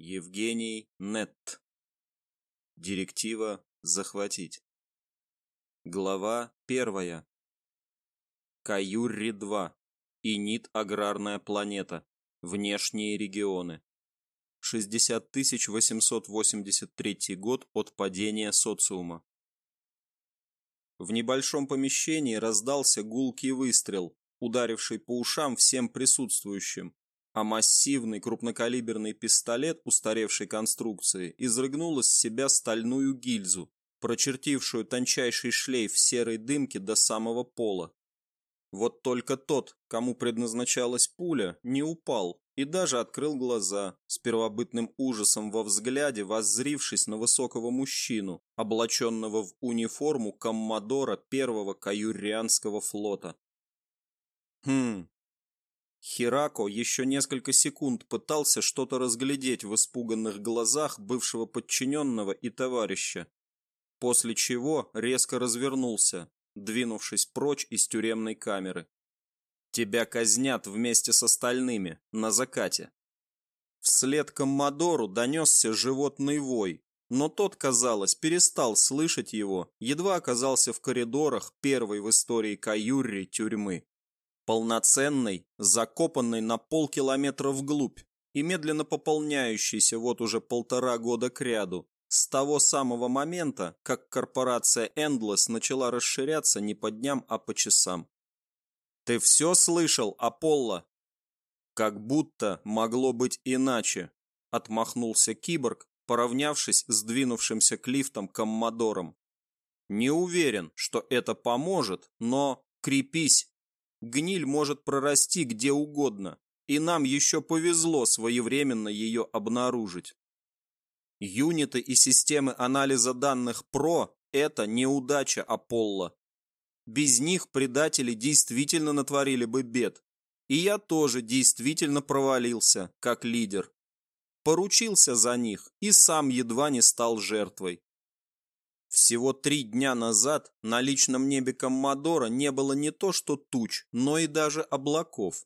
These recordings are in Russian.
Евгений Нетт. Директива захватить. Глава первая. Каюрри-2. Инит аграрная планета. Внешние регионы. 60 883 год от падения социума. В небольшом помещении раздался гулкий выстрел, ударивший по ушам всем присутствующим, а массивный крупнокалиберный пистолет устаревшей конструкции изрыгнул из себя стальную гильзу, прочертившую тончайший шлейф серой дымки до самого пола. Вот только тот, кому предназначалась пуля, не упал и даже открыл глаза, с первобытным ужасом во взгляде воззрившись на высокого мужчину, облаченного в униформу коммодора первого каюрианского флота. Хм, Хирако еще несколько секунд пытался что-то разглядеть в испуганных глазах бывшего подчиненного и товарища, после чего резко развернулся, двинувшись прочь из тюремной камеры. «Тебя казнят вместе с остальными, на закате». Вслед Коммодору донесся животный вой, но тот, казалось, перестал слышать его, едва оказался в коридорах первой в истории Каюрри тюрьмы полноценный, закопанный на полкилометра вглубь и медленно пополняющийся вот уже полтора года кряду, с того самого момента, как корпорация Endless начала расширяться не по дням, а по часам. «Ты все слышал, Аполло?» «Как будто могло быть иначе», — отмахнулся киборг, поравнявшись с двинувшимся к лифтам коммодором. «Не уверен, что это поможет, но крепись, Гниль может прорасти где угодно, и нам еще повезло своевременно ее обнаружить. Юниты и системы анализа данных ПРО – это неудача Аполло. Без них предатели действительно натворили бы бед. И я тоже действительно провалился, как лидер. Поручился за них и сам едва не стал жертвой. Всего три дня назад на личном небе Коммодора не было не то что туч, но и даже облаков.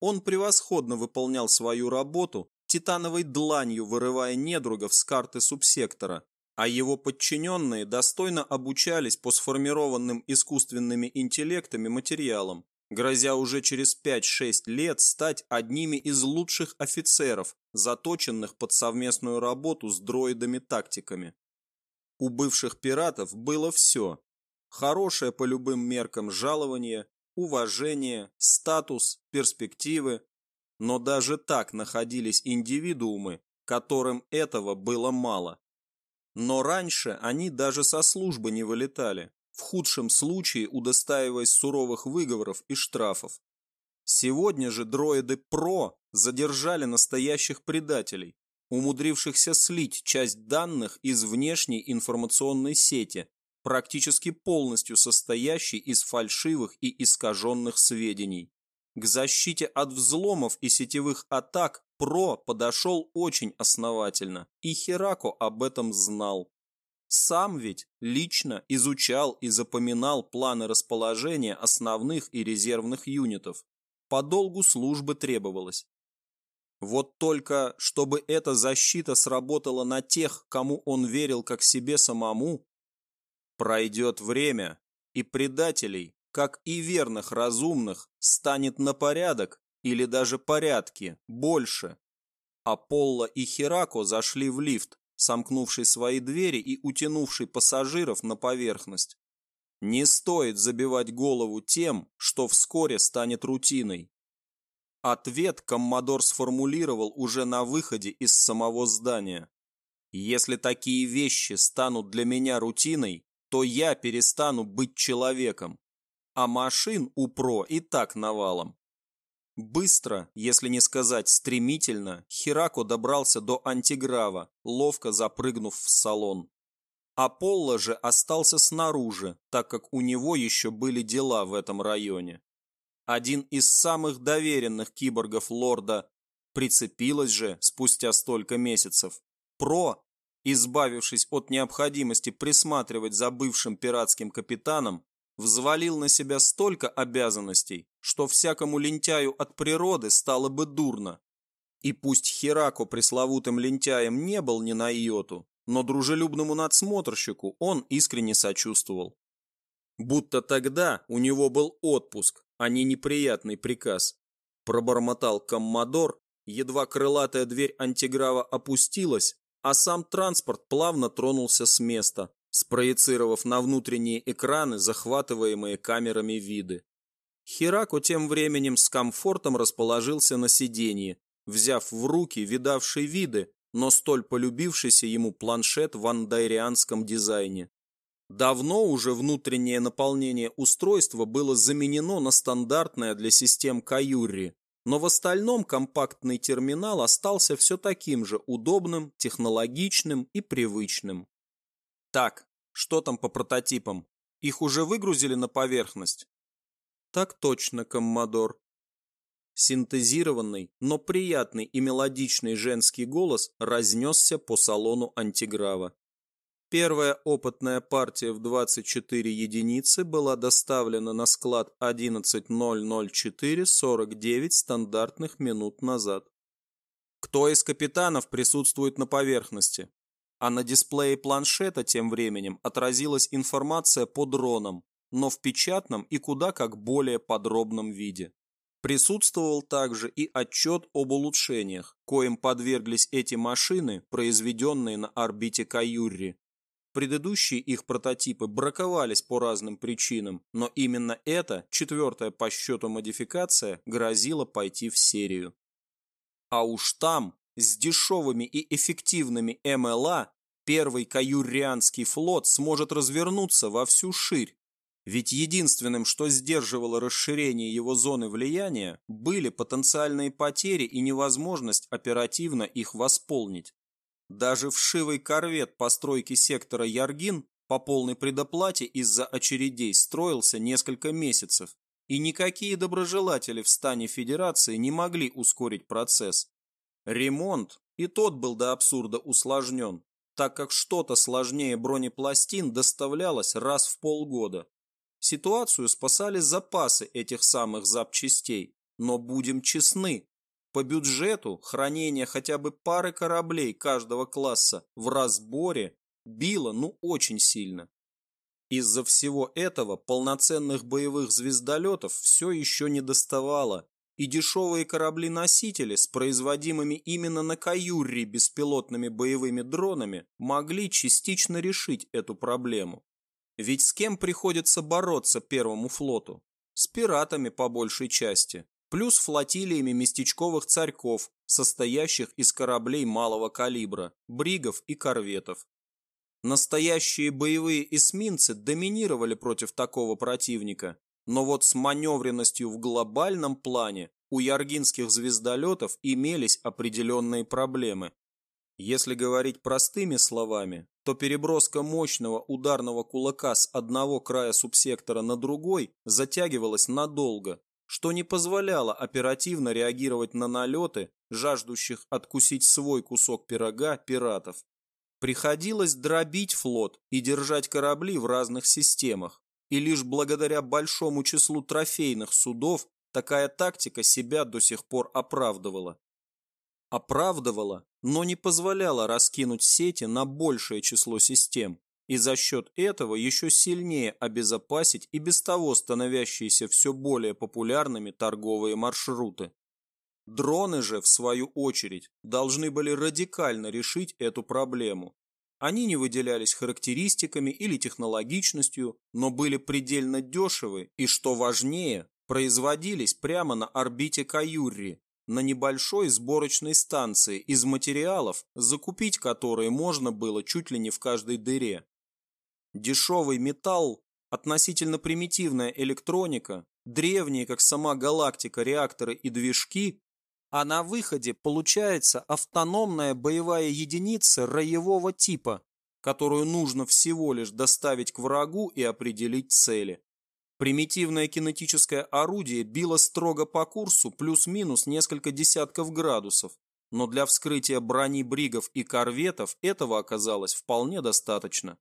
Он превосходно выполнял свою работу, титановой дланью вырывая недругов с карты субсектора, а его подчиненные достойно обучались по сформированным искусственными интеллектами материалам, грозя уже через 5-6 лет стать одними из лучших офицеров, заточенных под совместную работу с дроидами-тактиками. У бывших пиратов было все. Хорошее по любым меркам жалование, уважение, статус, перспективы. Но даже так находились индивидуумы, которым этого было мало. Но раньше они даже со службы не вылетали, в худшем случае удостаиваясь суровых выговоров и штрафов. Сегодня же дроиды ПРО задержали настоящих предателей, умудрившихся слить часть данных из внешней информационной сети, практически полностью состоящей из фальшивых и искаженных сведений. К защите от взломов и сетевых атак ПРО подошел очень основательно, и Херако об этом знал. Сам ведь лично изучал и запоминал планы расположения основных и резервных юнитов. По долгу службы требовалось. Вот только, чтобы эта защита сработала на тех, кому он верил как себе самому, пройдет время, и предателей, как и верных разумных, станет на порядок или даже порядки больше. Аполло и Херако зашли в лифт, сомкнувший свои двери и утянувший пассажиров на поверхность. Не стоит забивать голову тем, что вскоре станет рутиной. Ответ Коммодор сформулировал уже на выходе из самого здания. Если такие вещи станут для меня рутиной, то я перестану быть человеком. А машин у ПРО и так навалом. Быстро, если не сказать стремительно, Хирако добрался до антиграва, ловко запрыгнув в салон. Аполло же остался снаружи, так как у него еще были дела в этом районе один из самых доверенных киборгов лорда, прицепилась же спустя столько месяцев. Про, избавившись от необходимости присматривать за бывшим пиратским капитаном, взвалил на себя столько обязанностей, что всякому лентяю от природы стало бы дурно. И пусть Херако пресловутым лентяем не был ни на йоту, но дружелюбному надсмотрщику он искренне сочувствовал. Будто тогда у него был отпуск, а не неприятный приказ. Пробормотал коммодор, едва крылатая дверь антиграва опустилась, а сам транспорт плавно тронулся с места, спроецировав на внутренние экраны захватываемые камерами виды. Хирако тем временем с комфортом расположился на сиденье, взяв в руки видавший виды, но столь полюбившийся ему планшет в андайрианском дизайне. Давно уже внутреннее наполнение устройства было заменено на стандартное для систем Каюри, но в остальном компактный терминал остался все таким же удобным, технологичным и привычным. Так, что там по прототипам? Их уже выгрузили на поверхность? Так точно, коммодор. Синтезированный, но приятный и мелодичный женский голос разнесся по салону антиграва. Первая опытная партия в 24 единицы была доставлена на склад 11.004.49 стандартных минут назад. Кто из капитанов присутствует на поверхности? А на дисплее планшета тем временем отразилась информация по дронам, но в печатном и куда как более подробном виде. Присутствовал также и отчет об улучшениях, коим подверглись эти машины, произведенные на орбите Каюрри. Предыдущие их прототипы браковались по разным причинам, но именно эта, четвертая по счету модификация, грозила пойти в серию. А уж там, с дешевыми и эффективными МЛА, первый каюрианский флот сможет развернуться во всю ширь, ведь единственным, что сдерживало расширение его зоны влияния, были потенциальные потери и невозможность оперативно их восполнить. Даже вшивый корвет постройки сектора Яргин по полной предоплате из-за очередей строился несколько месяцев, и никакие доброжелатели в стане Федерации не могли ускорить процесс. Ремонт и тот был до абсурда усложнен, так как что-то сложнее бронепластин доставлялось раз в полгода. Ситуацию спасали запасы этих самых запчастей, но будем честны, по бюджету хранение хотя бы пары кораблей каждого класса в разборе било ну очень сильно. Из-за всего этого полноценных боевых звездолетов все еще не доставало, и дешевые корабли-носители с производимыми именно на Каюрре беспилотными боевыми дронами могли частично решить эту проблему. Ведь с кем приходится бороться первому флоту? С пиратами по большей части, плюс флотилиями местечковых царьков, состоящих из кораблей малого калибра, бригов и корветов. Настоящие боевые эсминцы доминировали против такого противника, но вот с маневренностью в глобальном плане у яргинских звездолетов имелись определенные проблемы. Если говорить простыми словами, то переброска мощного ударного кулака с одного края субсектора на другой затягивалась надолго, что не позволяло оперативно реагировать на налеты, жаждущих откусить свой кусок пирога пиратов. Приходилось дробить флот и держать корабли в разных системах, и лишь благодаря большому числу трофейных судов такая тактика себя до сих пор оправдывала. Оправдывала, но не позволяла раскинуть сети на большее число систем и за счет этого еще сильнее обезопасить и без того становящиеся все более популярными торговые маршруты. Дроны же, в свою очередь, должны были радикально решить эту проблему. Они не выделялись характеристиками или технологичностью, но были предельно дешевы и, что важнее, производились прямо на орбите Каюрри, на небольшой сборочной станции из материалов, закупить которые можно было чуть ли не в каждой дыре. Дешевый металл, относительно примитивная электроника, древние, как сама галактика, реакторы и движки, а на выходе получается автономная боевая единица роевого типа, которую нужно всего лишь доставить к врагу и определить цели. Примитивное кинетическое орудие било строго по курсу плюс-минус несколько десятков градусов, но для вскрытия брони бригов и корветов этого оказалось вполне достаточно.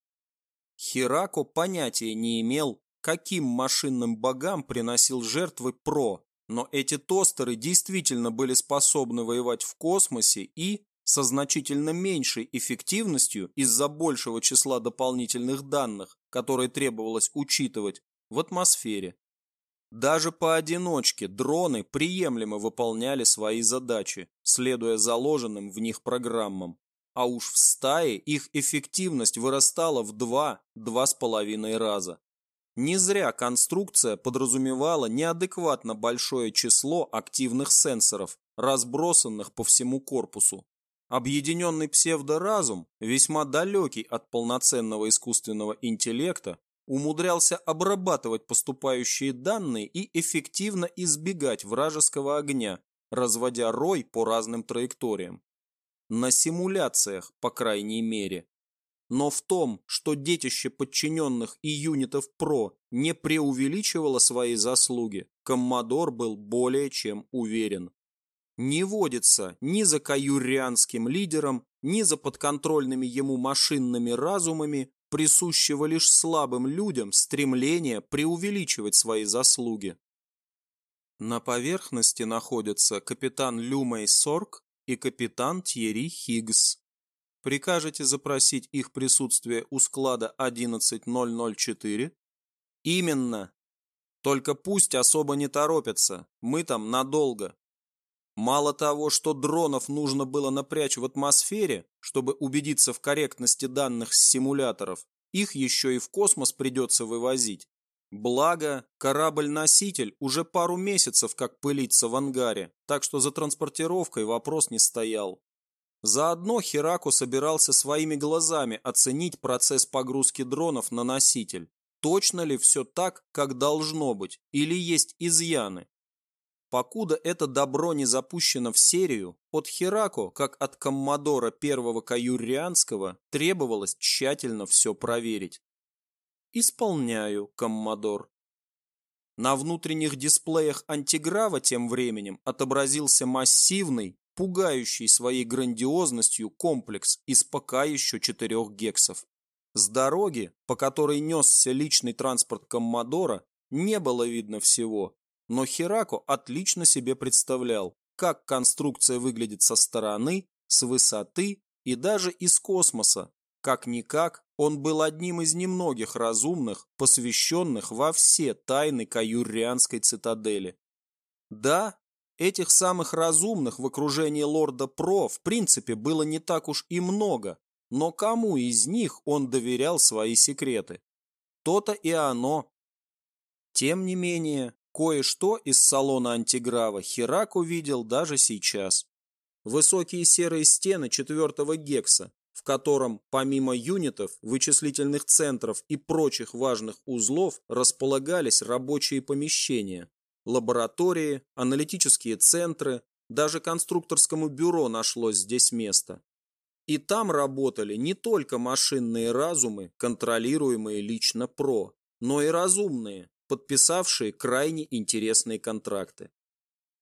Хирако понятия не имел, каким машинным богам приносил жертвы Про, Но эти тостеры действительно были способны воевать в космосе и, со значительно меньшей эффективностью из-за большего числа дополнительных данных, которые требовалось учитывать, в атмосфере. Даже поодиночке дроны приемлемо выполняли свои задачи, следуя заложенным в них программам. А уж в стае их эффективность вырастала в 2-2,5 раза. Не зря конструкция подразумевала неадекватно большое число активных сенсоров, разбросанных по всему корпусу. Объединенный псевдоразум, весьма далекий от полноценного искусственного интеллекта, умудрялся обрабатывать поступающие данные и эффективно избегать вражеского огня, разводя рой по разным траекториям. На симуляциях, по крайней мере. Но в том, что детище подчиненных и юнитов ПРО не преувеличивало свои заслуги, Коммодор был более чем уверен. Не водится ни за каюрианским лидером, ни за подконтрольными ему машинными разумами, присущего лишь слабым людям стремление преувеличивать свои заслуги. На поверхности находятся капитан Люмей Сорг и капитан Тьерри Хиггс. Прикажете запросить их присутствие у склада 11004? Именно. Только пусть особо не торопятся, мы там надолго. Мало того, что дронов нужно было напрячь в атмосфере, чтобы убедиться в корректности данных с симуляторов, их еще и в космос придется вывозить. Благо, корабль-носитель уже пару месяцев как пылится в ангаре, так что за транспортировкой вопрос не стоял. Заодно Хераку собирался своими глазами оценить процесс погрузки дронов на носитель. Точно ли все так, как должно быть, или есть изъяны? Покуда это добро не запущено в серию, от Херако, как от коммодора первого каюрианского, требовалось тщательно все проверить. Исполняю, коммодор. На внутренних дисплеях антиграва тем временем отобразился массивный, пугающий своей грандиозностью комплекс из пока еще четырех гексов. С дороги, по которой несся личный транспорт Коммодора, не было видно всего, но Херако отлично себе представлял, как конструкция выглядит со стороны, с высоты и даже из космоса. Как-никак, он был одним из немногих разумных, посвященных во все тайны Каюрианской цитадели. Да, Этих самых разумных в окружении лорда Про в принципе было не так уж и много, но кому из них он доверял свои секреты? То-то и оно. Тем не менее, кое-что из салона антиграва Херак увидел даже сейчас. Высокие серые стены четвертого гекса, в котором помимо юнитов, вычислительных центров и прочих важных узлов располагались рабочие помещения лаборатории, аналитические центры, даже конструкторскому бюро нашлось здесь место. И там работали не только машинные разумы, контролируемые лично ПРО, но и разумные, подписавшие крайне интересные контракты.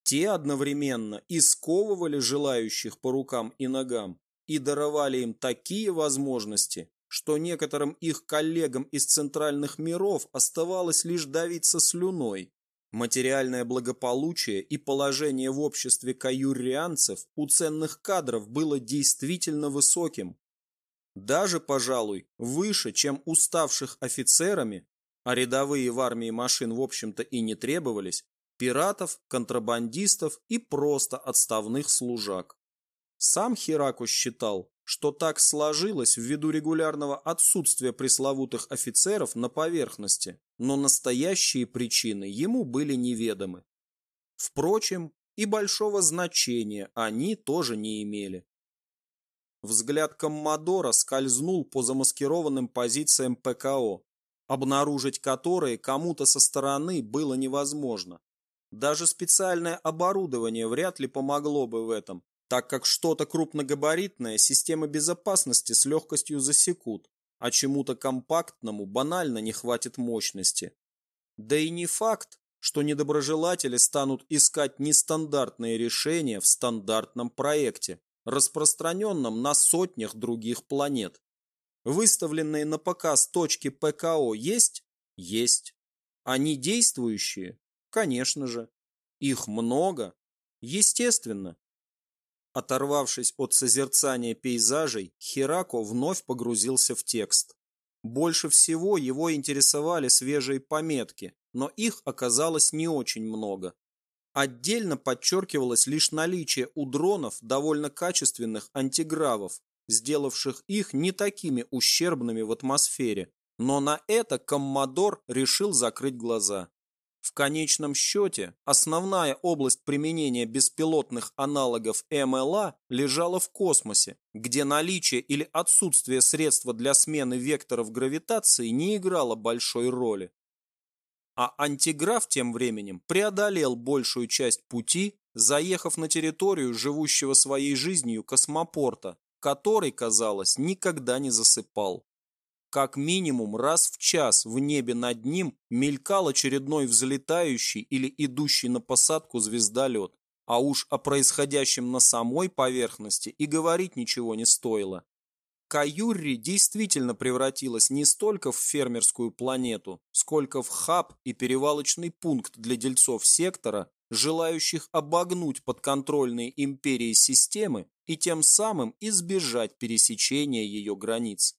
Те одновременно и сковывали желающих по рукам и ногам и даровали им такие возможности, что некоторым их коллегам из центральных миров оставалось лишь давиться слюной, Материальное благополучие и положение в обществе каюрианцев у ценных кадров было действительно высоким. Даже, пожалуй, выше, чем уставших офицерами, а рядовые в армии машин в общем-то и не требовались, пиратов, контрабандистов и просто отставных служак. Сам Хираку считал, что так сложилось ввиду регулярного отсутствия пресловутых офицеров на поверхности, но настоящие причины ему были неведомы. Впрочем, и большого значения они тоже не имели. Взгляд Коммодора скользнул по замаскированным позициям ПКО, обнаружить которые кому-то со стороны было невозможно. Даже специальное оборудование вряд ли помогло бы в этом, так как что-то крупногабаритное системы безопасности с легкостью засекут, а чему-то компактному банально не хватит мощности. Да и не факт, что недоброжелатели станут искать нестандартные решения в стандартном проекте, распространенном на сотнях других планет. Выставленные на показ точки ПКО есть? Есть. Они действующие? Конечно же. Их много? Естественно. Оторвавшись от созерцания пейзажей, Хирако вновь погрузился в текст. Больше всего его интересовали свежие пометки, но их оказалось не очень много. Отдельно подчеркивалось лишь наличие у дронов довольно качественных антигравов, сделавших их не такими ущербными в атмосфере, но на это Коммодор решил закрыть глаза. В конечном счете, основная область применения беспилотных аналогов МЛА лежала в космосе, где наличие или отсутствие средства для смены векторов гравитации не играло большой роли. А антиграф тем временем преодолел большую часть пути, заехав на территорию живущего своей жизнью космопорта, который, казалось, никогда не засыпал. Как минимум раз в час в небе над ним мелькал очередной взлетающий или идущий на посадку звездолет, а уж о происходящем на самой поверхности и говорить ничего не стоило. Каюрри действительно превратилась не столько в фермерскую планету, сколько в хаб и перевалочный пункт для дельцов сектора, желающих обогнуть подконтрольные империи системы и тем самым избежать пересечения ее границ.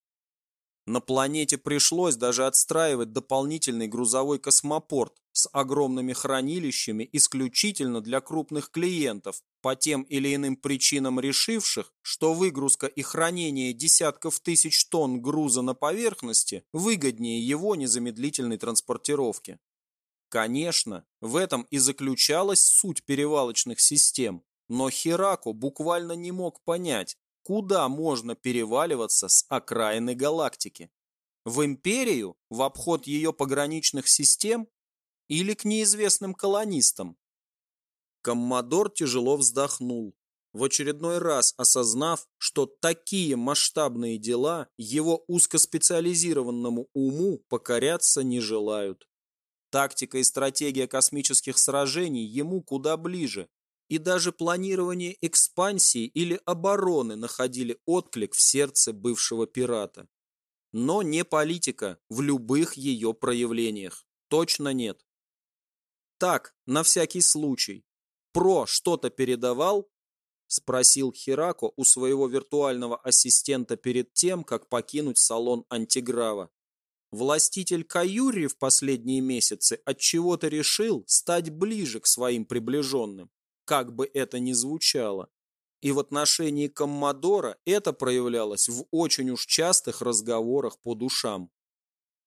На планете пришлось даже отстраивать дополнительный грузовой космопорт с огромными хранилищами исключительно для крупных клиентов, по тем или иным причинам решивших, что выгрузка и хранение десятков тысяч тонн груза на поверхности выгоднее его незамедлительной транспортировки. Конечно, в этом и заключалась суть перевалочных систем, но Херако буквально не мог понять, куда можно переваливаться с окраины галактики. В империю, в обход ее пограничных систем или к неизвестным колонистам? Коммодор тяжело вздохнул, в очередной раз осознав, что такие масштабные дела его узкоспециализированному уму покоряться не желают. Тактика и стратегия космических сражений ему куда ближе, и даже планирование экспансии или обороны находили отклик в сердце бывшего пирата. Но не политика в любых ее проявлениях. Точно нет. Так, на всякий случай. Про что-то передавал? Спросил Хирако у своего виртуального ассистента перед тем, как покинуть салон антиграва. Властитель Каюри в последние месяцы от чего то решил стать ближе к своим приближенным как бы это ни звучало. И в отношении Коммодора это проявлялось в очень уж частых разговорах по душам.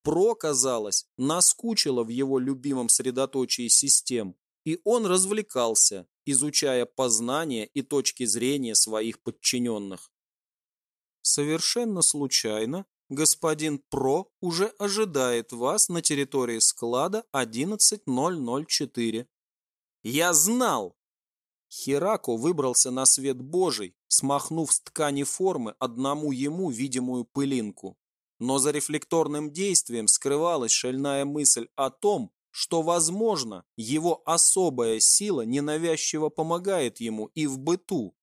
Про, казалось, наскучило в его любимом средоточии систем, и он развлекался, изучая познания и точки зрения своих подчиненных. Совершенно случайно господин Про уже ожидает вас на территории склада 11004. Я знал, Херако выбрался на свет Божий, смахнув с ткани формы одному ему видимую пылинку. Но за рефлекторным действием скрывалась шальная мысль о том, что, возможно, его особая сила ненавязчиво помогает ему и в быту.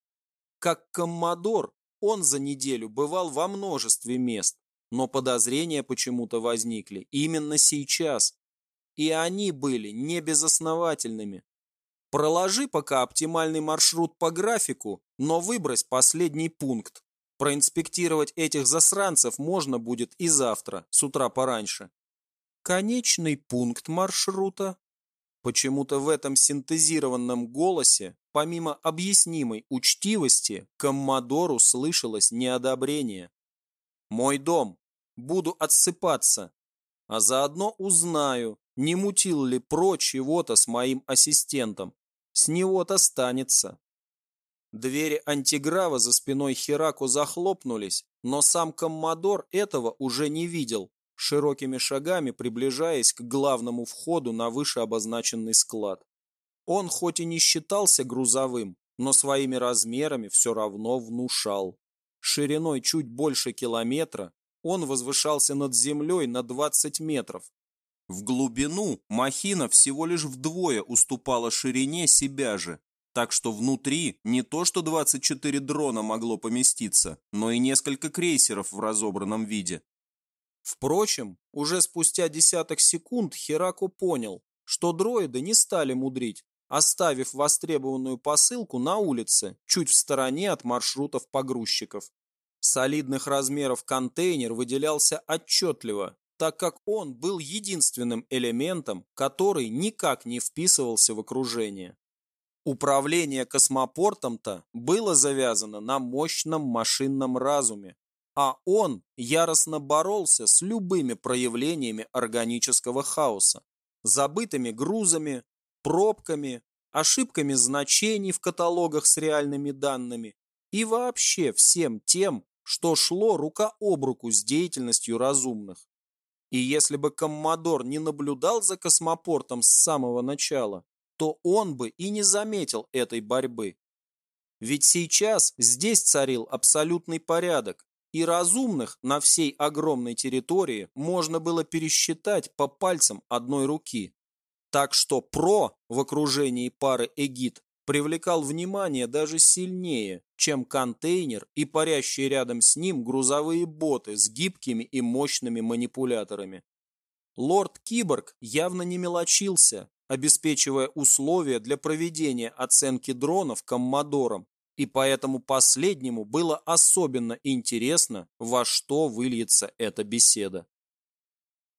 Как коммодор, он за неделю бывал во множестве мест, но подозрения почему-то возникли именно сейчас. И они были не безосновательными. Проложи пока оптимальный маршрут по графику, но выбрось последний пункт. Проинспектировать этих засранцев можно будет и завтра, с утра пораньше. Конечный пункт маршрута. Почему-то в этом синтезированном голосе, помимо объяснимой учтивости, Коммодору слышалось неодобрение. «Мой дом. Буду отсыпаться. А заодно узнаю, не мутил ли про чего-то с моим ассистентом. С него-то станется. Двери антиграва за спиной Хераку захлопнулись, но сам Коммодор этого уже не видел, широкими шагами приближаясь к главному входу на вышеобозначенный склад. Он хоть и не считался грузовым, но своими размерами все равно внушал. Шириной чуть больше километра он возвышался над землей на 20 метров, в глубину махина всего лишь вдвое уступала ширине себя же, так что внутри не то что 24 дрона могло поместиться, но и несколько крейсеров в разобранном виде. Впрочем, уже спустя десяток секунд Херако понял, что дроиды не стали мудрить, оставив востребованную посылку на улице, чуть в стороне от маршрутов погрузчиков. Солидных размеров контейнер выделялся отчетливо, так как он был единственным элементом, который никак не вписывался в окружение. Управление космопортом-то было завязано на мощном машинном разуме, а он яростно боролся с любыми проявлениями органического хаоса, забытыми грузами, пробками, ошибками значений в каталогах с реальными данными и вообще всем тем, что шло рука об руку с деятельностью разумных. И если бы Коммодор не наблюдал за космопортом с самого начала, то он бы и не заметил этой борьбы. Ведь сейчас здесь царил абсолютный порядок, и разумных на всей огромной территории можно было пересчитать по пальцам одной руки. Так что ПРО в окружении пары эгид привлекал внимание даже сильнее, чем контейнер и парящие рядом с ним грузовые боты с гибкими и мощными манипуляторами. Лорд Киборг явно не мелочился, обеспечивая условия для проведения оценки дронов Коммодором, и поэтому последнему было особенно интересно, во что выльется эта беседа.